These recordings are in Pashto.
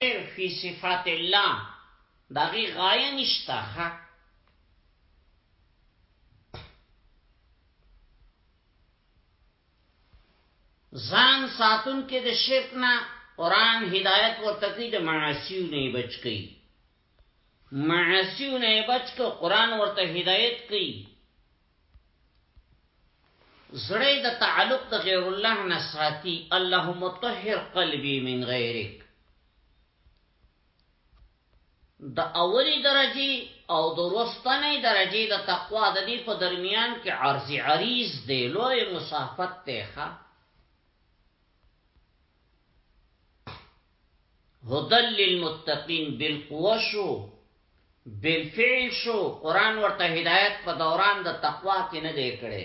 خیر فی صفات الله داغي غایه نشته ښه ځان ساتون کې د شرک نه قران هدایت ورته کوي د معاصیو نه بچ کوي معاصیو نه بچ کو قران ورته هدایت کوي زړه د تعلق د غیر الله نه ساتي اللهم طهر قلبي من غیرک د اولی درجه او د وروستنې درجه د تقوا د دې په درمیان کې عرض عریض دی لوی مسافت ته ښه هدل للمتقین بالقوه شو بالفعل شو قران ورته هدایت په دوران د تقوا کې نه دی کړی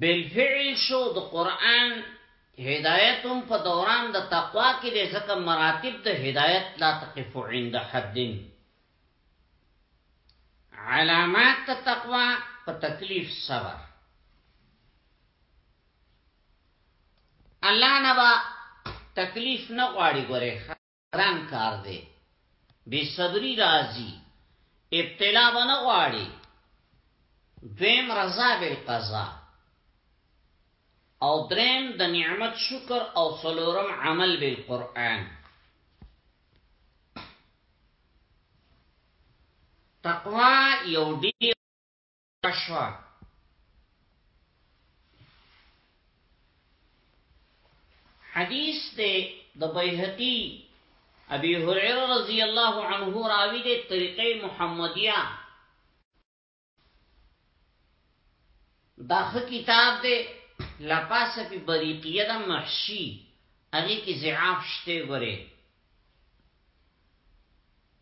بالفعل شو د قران هدایت هم په دوران د تقوا کې د ځکه مراتب د هدایت لا تقف عند حد علامات تقوا په تکلیف صبر الله نه با تکلیف نه غواړي ګوره ګران کار دی بی صبری راځي ابتلا به نه غواړي دویم رضا بالقضا او دریم د نعمت شکر او څلورم عمل بالقران تقوا یو ډیر شوه. حدیث دی د بیهقی ابي هريره رضی الله عنه راوي دی طریقې محمدیه دا خ کتاب دی لپاسه په بریقیه د محشی هغه کې زعاف شته غره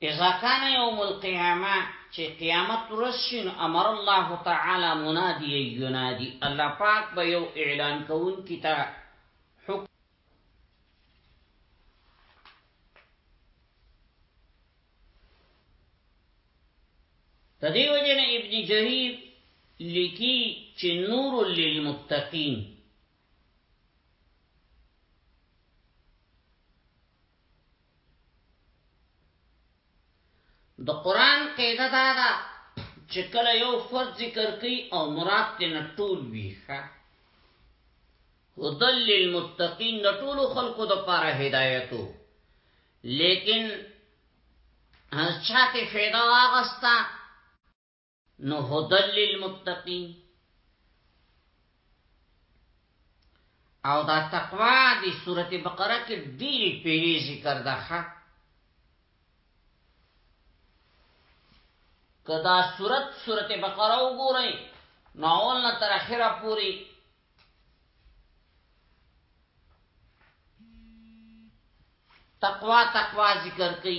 اذا كان يوم القيامه چې قیامت ورځ شي نو امر الله تعالی منادی ینادی الله پاک به یو اعلان کوون کیتا تدیو جن ابن جریر لیکي چې نور للمتقین د قران قاعده دا ده چې کله یو فرض ذکر کوي او مراد ته نه ټول وي ښه هدل للمتقین د ټول خلقو د پاره هدایتو لیکن چاته فیدا واغستا نو هدل للمتقین او دا تقوا دی سورت بقره کې ډیری پیری ذکر ده کدا سورت سورت بقره وګورئ نو اول نه تر اخره پوری تقوا تقوا ذکر کړي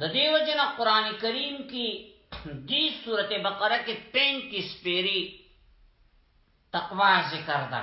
د دیو جن قران کریم کی دی سورت بقره کې 35 پیری تقوا ذکر ده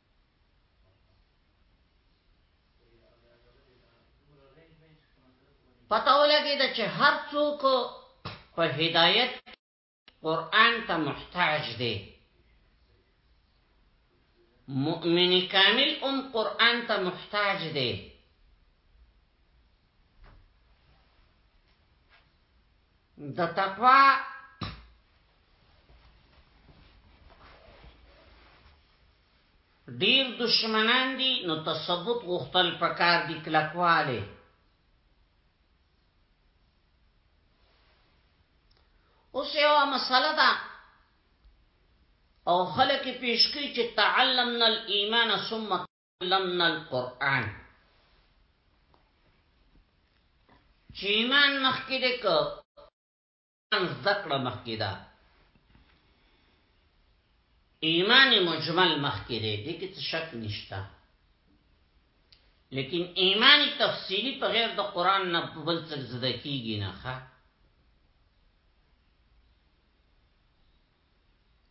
پته ولګی دا چې هر څوک په هدایت قران ته محتاج دی مؤمن کامل ام قران ته محتاج دی د تقوا ډیر دشمنان دي نو تثبت غختل پکار دي کلکواله اوس یو مسله ده او خلک پیش کوي چې تعلمنا الايمان ثم لمن القرآن چې ایمان مخکې ده که ایمان زکړه مخکې ده ایمان مجمل مخکې ده دې کې څه شک نشته لیکن ایمان تفصیلی په غیر د قران نه بل څه زده کیږي نه ښه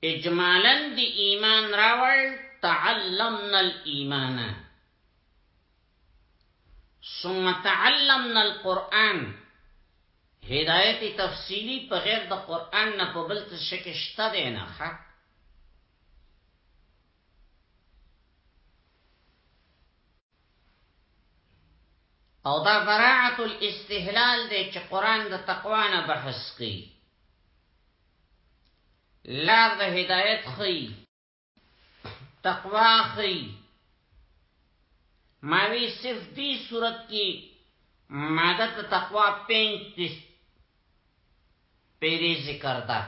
اجمالا دی ایمان راوړ تعلمنا الايمان ثم تعلمنا القرآن هدایت تفصیلی په غیر د قرآن نه په بل څه شکه شته دی نه ښه او دا براعت الاستحلال دی چې قران د تقوا نه بحث کوي لار د هدایت خي تقوا خي ماوی صرف دی صورت کی ماده ته تقوا 35 پیری ذکر ده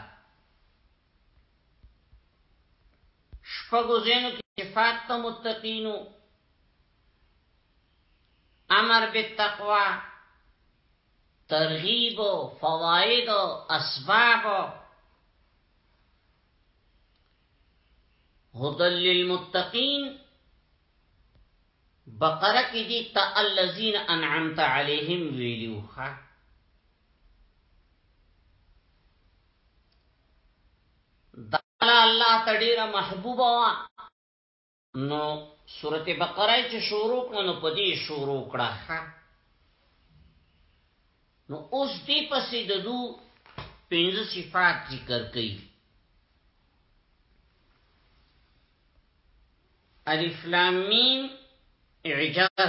شپږو زینو کې صفات ته متقینو امر بالتقوا ترغیب فواید اسباب هدل للمتقین بقره کې دي تا الذين انعمت عليهم ویلو ها دا الله ته ډیره محبوبه وا نو سورته بقره چې شروع کړو نو پدې شروع کړه نو اوس دې پسې د دو پنځه صفات ذکر کړي الف لام میم اعجاز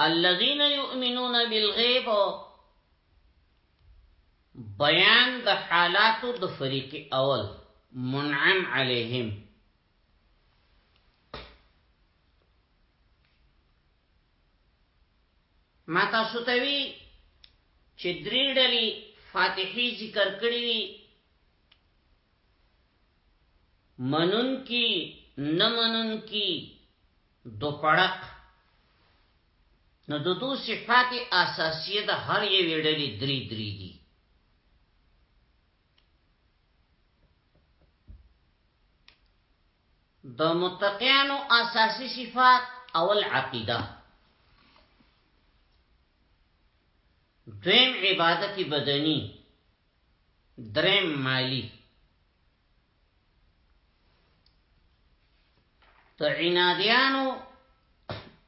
الذين يؤمنون بالغيب بیان د حالاتو د فریق اول منعم علیهم ما تاسو ته وی چې درې ډلې فاتحي ذکر کړې وي منن کی نه منن کی دوپړق نو د دو صفات اساسیه د هر یوې ډلې درې درې دي د متقینو اساسی صفات اول عقیده دویم عبادت بدنی درم مالی ته عنادیانو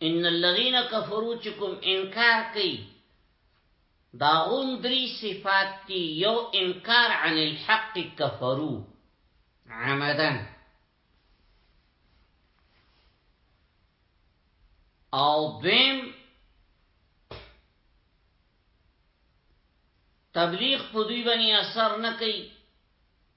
ان الذين كفروا چکم انکار کوي دا غون دري صفات دي یو انکار عن الحق كفروا عمدا او دویم تبلیغ په دوی باندې اثر نه کوي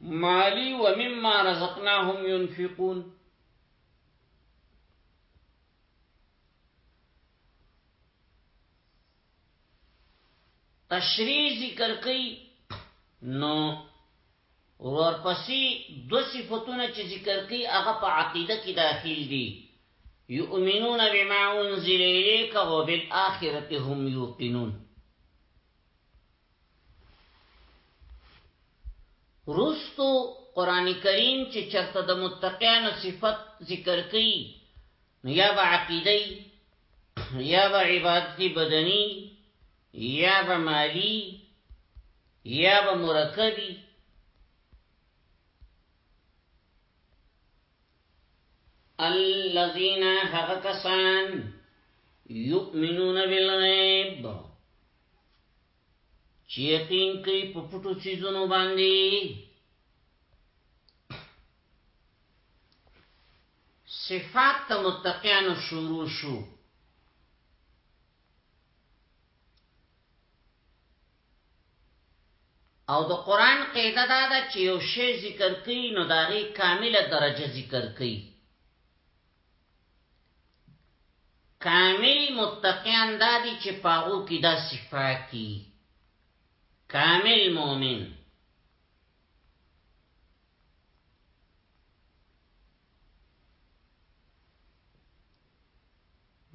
مالی و مما رزقناهم ينفقون تشریح ذکر کئی نو ورپسې دو صفتونه چې ذکر کئی هغه په عقیده کې داخل دي یؤمنون بما انزل الیک وبالآخرة هم یوقنون رستو قران کریم چې چرته د متقینو صفت ذکر کړي نو یا به عقیده یا به عبادت بدنی یا به مالی یا به مرکبی الذين هغه کسان يؤمنون بالغيب چې یقین کوي په پټو چیزونو باندې صفات ته متقیانو شروع شو او د قران قاعده دا ده چې یو شی ذکر کوي نو داغي کامله درجه ذکر کوي کامل متقیان دا دي چې پاغو کې دا صفات دي کامل مؤمن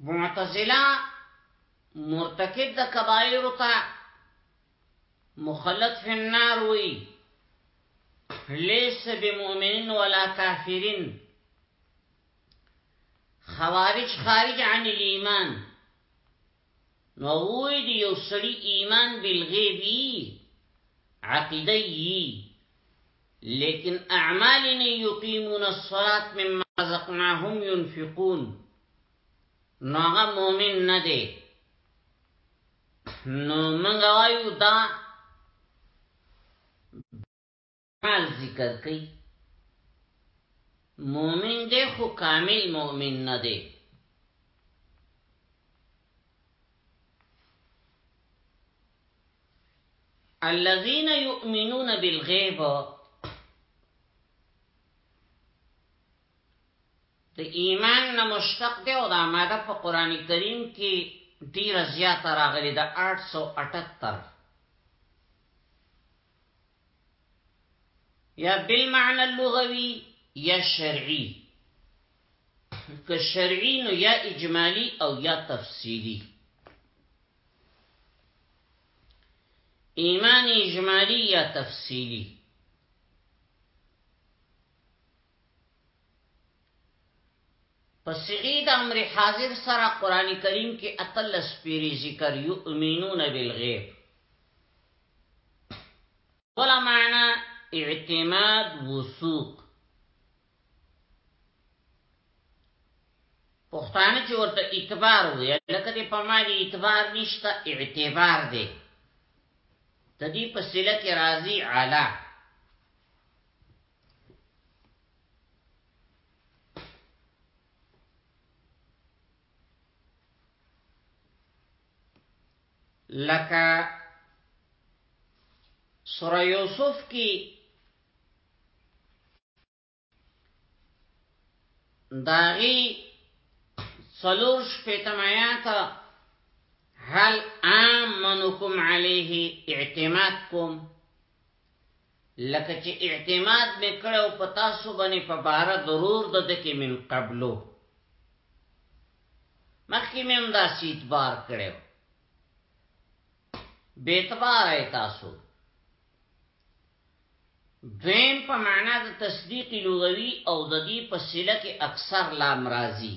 معتزله مرتکب د کبائر ته مخلد فی النار وی لیس بمؤمنین ولا کافرین خوارج خارج عن الیمان نو وی دی یو سړی ایمان بالغیبی عقیده یی لیکن اعمال نه یقیمون الصلاة مما رزقناهم ينفقون نو هغه مؤمن نه دی نو منګه وایو دا حال ذکر کئی مومن دے خو کامل مومن نه دے الذين يؤمنون بالغيب د ایمان نه مشتق دی او دا ماده په قرآن کریم کې ډیره زیاته راغلې ده 878 یا بالمعنى اللغوي یا شرعي که شرعي نو یا اجمالی او یا تفصیلی ایمان اجمالی یا تفصیلی په صيغه د امر حاضر سره قران کریم کې اتلس پیری ذکر یؤمنون بالغیب ولا معنا اعتماد وثوق پښتانه چې ورته اعتبار وي لکه دې په معنی اعتبار نشته اعتبار دی تدی په سله کې راضی اعلی لکه سوره یوسف کې داغي څلور شپېتم آیات هل آمنکم علیه اعتماد کوم لکه چې اعتماد مې کړو په تاسو باندې په بار ضرور د دکې من قبلو مخکې مې هم دا سیت بار کړو بے اعتبار اے تاسو دویم په معنا د تصدیق لغوي او د دې په سله کې اکثر لام راځي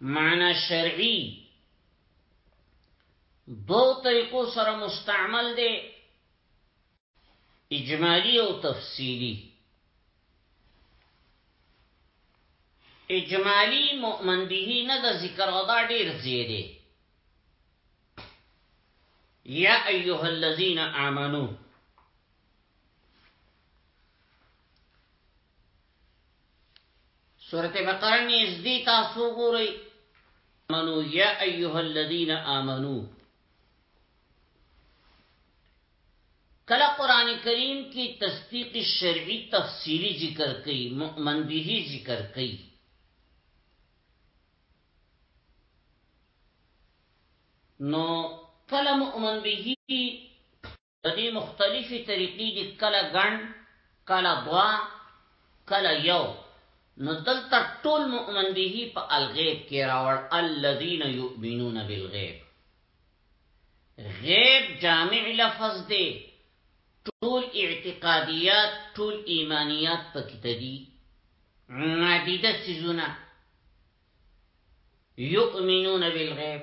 معنا شرعي دو طریقو سره مستعمل دی اجمالی او تفصیلی اجمالی مؤمن به نه د ذکر او دا ډیر زیاده یا ایها الذین آمنو سورت بقره نږدې تاسو ګورئ منو یا ایها الذین آمنو کله قران کریم کې تصدیق شرعي تفصیلی ذکر کړي مؤمن به ذکر کړي نو کله مؤمن به په دې مختلفې طریقې دي کله ګڼ کله دوا کله یو نو دلته ټول مؤمن به په الغیب کې راوړ الذين يؤمنون بالغیب غیب جامع لفظ دی ټول اعتقادیات ټول ایمانیات پکې تدي معدده سيزونه يؤمنون بالغیب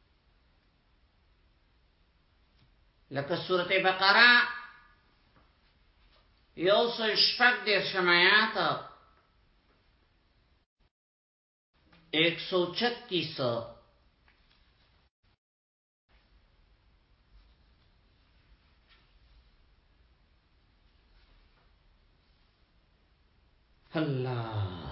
لکه سورته بقره یو سل شپږ دیر شمایات ایک سو چتیس اللہ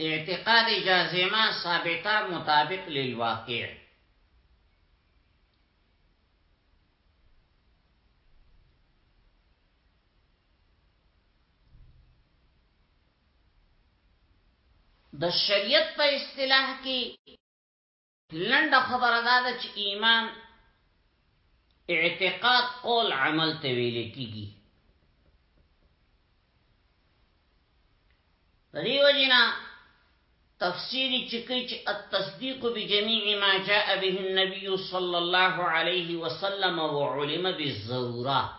اعتقاد جازمه ثابته مطابق للواقع د شریعت په اصطلاح کې لنډه خبره دا ده چې ایمان اعتقاد قول عمل ته ویل کیږي دیو جنا تفسیر چکی چې التصدیق بجميع ما جاء به النبي صلى الله عليه وسلم وعلم بالضروره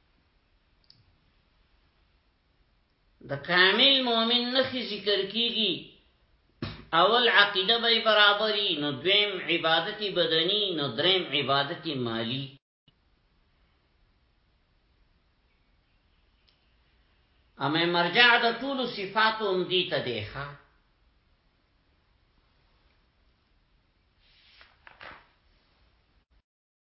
د کامل مؤمن نخي ذکر کیږي اول عقیده به برابرۍ نو دویم عبادت بدنی نو دریم عبادت مالی اما مرجع د ټول صفات هم دي ته دی ښا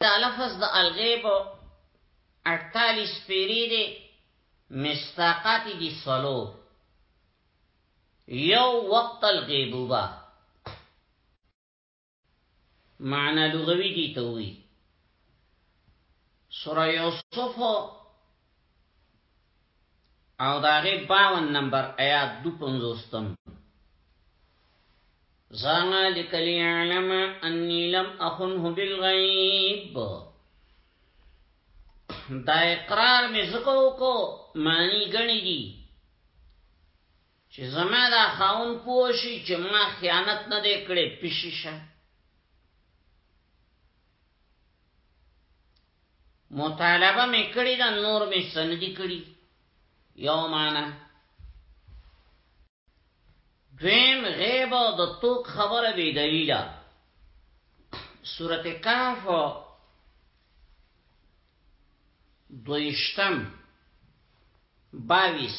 دا لفظ د الغیب اټتالیس پیری دی مستاقات دی سلو یو وقت الغیبوبا معنی لغوی دی توی سورة یوسف او د هغې باون نمبر ایات دو پنځوستم زانا لکلی علم انی لم اخنه بالغیب دا اقرار می زکو کو معنی گنی دی چې زما دا خاون پوه شي چې ما خیانت نه دی کړی پیشي شه مطالبه مې کړې ده نور مې سندې کړي یو معنا دویم غیب او د توک خبره بی دلیله سورت کاف دویشتم باویس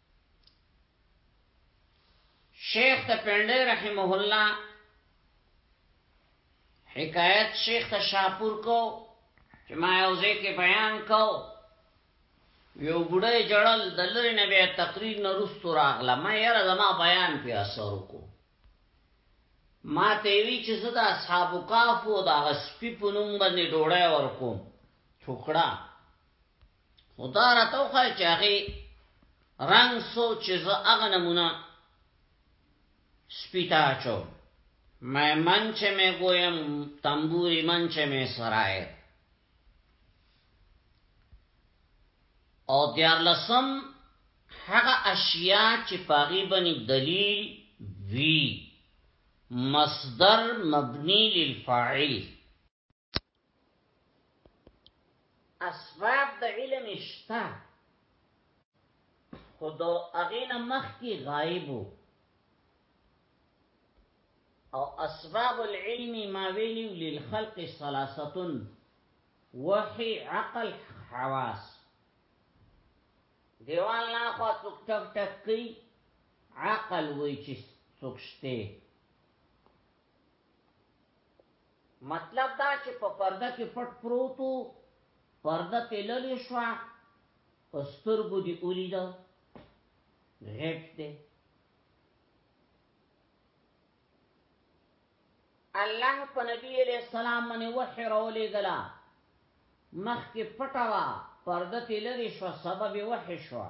شیخ ته پنده رحمه الله حکایت شیخ ته شاپور کو چې ما یو ځکه بیان کو یو بډای جړل د لری نه بیا تقریر نه رستو راغله ما یره زما بیان په اثر کو ما ته وی چې زه د اصحاب کاف او د غسپی په نوم باندې ډوړای ورکوم ټوکړه خدا را تو خای چاغي رنگ سو چې زه هغه نمونه سپیتا چو مې من چې مې ګویم تنبوري من چې مې سرای او دیار لسم هغه اشیاء چې پاغي بني دلیل وی مصدر مبنی للفاعل اسباب د علم شته خو د اغین مخ کی غایب او اسباب العلم ما ویلی للخلق ثلاثه وحی عقل حواس دیوال نه خو ټک ټک ټک کی عقل وای چې څوکشته مطلب دا چې په پرده کې پټ پروت و، پرده ترې لرې شوه، په سترګو دې ولید، غیب دی. الله په نبی علیہ السلام باندې وحی راولېږله مخکې پټه وه پرده ترې لرې شوه سبب یې وحی شوه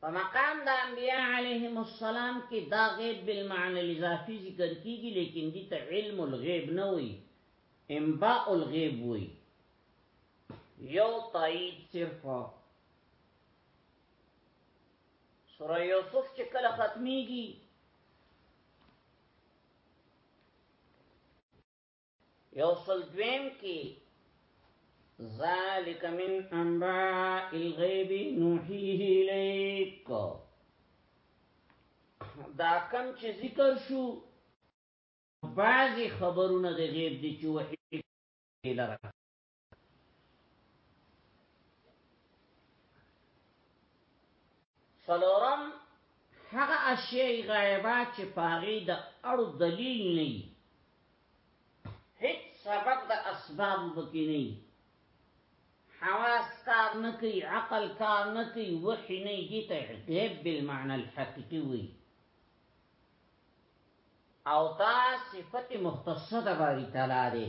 په مقام د انبیاء علیهم السلام کې دا غیب بالمعنى الاضافي ذکر کیږي لیکن دي ته علم الغیب نه وي انباء الغیب وي یو تایید صرف سوره یوسف چې کله ختميږي یو سل دویم کی ذالک من انباء الغیب نوحیه الیک دا کم چې ذکر شو بعضی خبرونه د غیب دي چې وحی لره سلورم هغه اشیاء غایبه چې پاغي د اړو دلیل نه وي هیڅ سبب د اسباب بکی نه حواس کار نه کوي عقل کار نه کوي وحی نه دي ته غیب بالمعنى الحقيقي وي او دا صفت مختصه د باری تعالی دی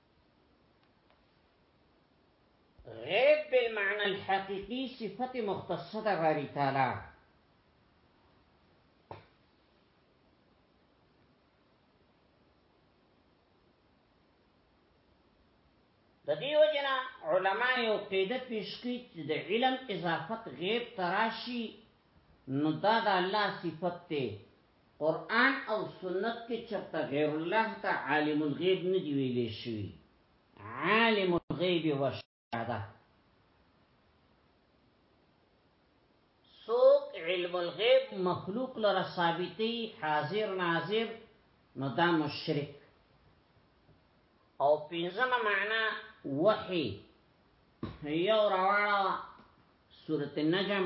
غیب بالمعنى الحقیقی صفت مختصه ده باری تعالی د دیو جنا علما یو قاعده پیش کړي چې د علم اضافت غیب تراشی نو دا د الله صفت ته قرآن او سنت کې چرته غیر الله ته عالم الغیب نه دی ویلې شوی عالم الغیب والشهاده سوق علم الغیب مخلوق لره ثابتي حاضر ناظر نو دا مشرک او پنځمه معنا وحي یو راواړه سورته نجم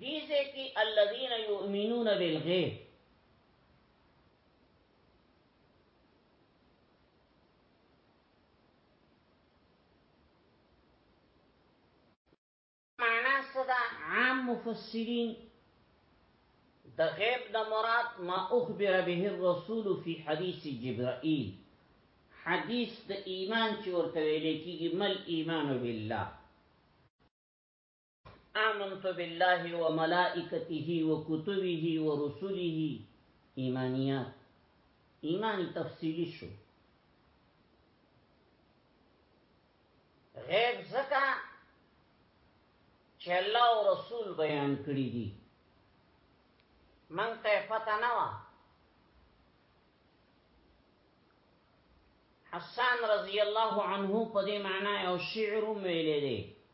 دې ځای کې الذين يؤمنون بالغيب معنا صدا عام مفسرین د غیب د مراد ما اخبر به الرسول فی حدیث جبرائیل حدیث د ایمان چې ورته ویل کیږي مل ایمان بالله آمنت بالله وملائکته وکتبه ورسله ایمانیات ایمان تفصیلی شو غیب زکا چې الله او رسول بیان کړی دي مونږ ته پته نه و حسان رضی الله عنه په دې معنی او شعر ویلې دي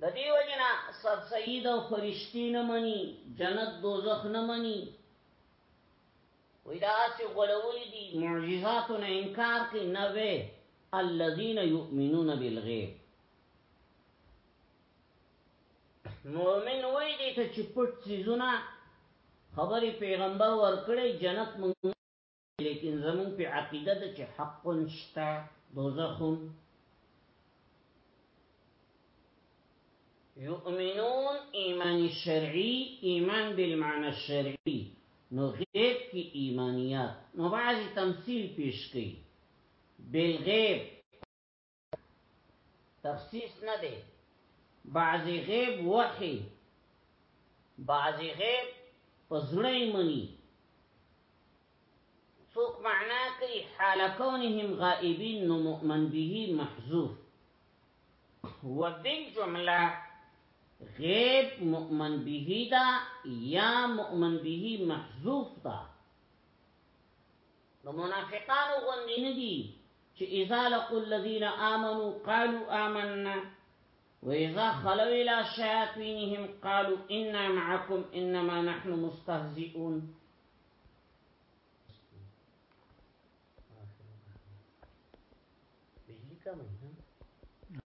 د دیو جنا سر سید او فرشتي نه مني جنت دوزخ نه مني وی دا سی غلول دی معجزاتو نه انکار کی نوی الذین یؤمنون بالغیب مومن وی دی ته چپټ سیزونه خبری پیغمبر ورکړی جنت مونږ لیکن زمون په عقیده ده چې حق شتا دوزخم یؤمنون ایمان شرعی ایمان بالمعنى الشرعی نو غیب کی ایمانیات نو بعضی تمثیل پیش کی بالغیب تخصیص نه دی بعضی غیب وحی بعضی غیب پزړی منی څوک معنا کوي حال کونهم غائبین نو مؤمن به محذوف وبالجمله غیب مؤمن به دا یا مؤمن به محذوف دا نو منافقان غندین دي چې اذا لقوا الذين امنوا قالوا آمنا وإذا خلوا إلى شياطينهم قالوا إنا معكم إنما نحن مستهزئون بجلی کم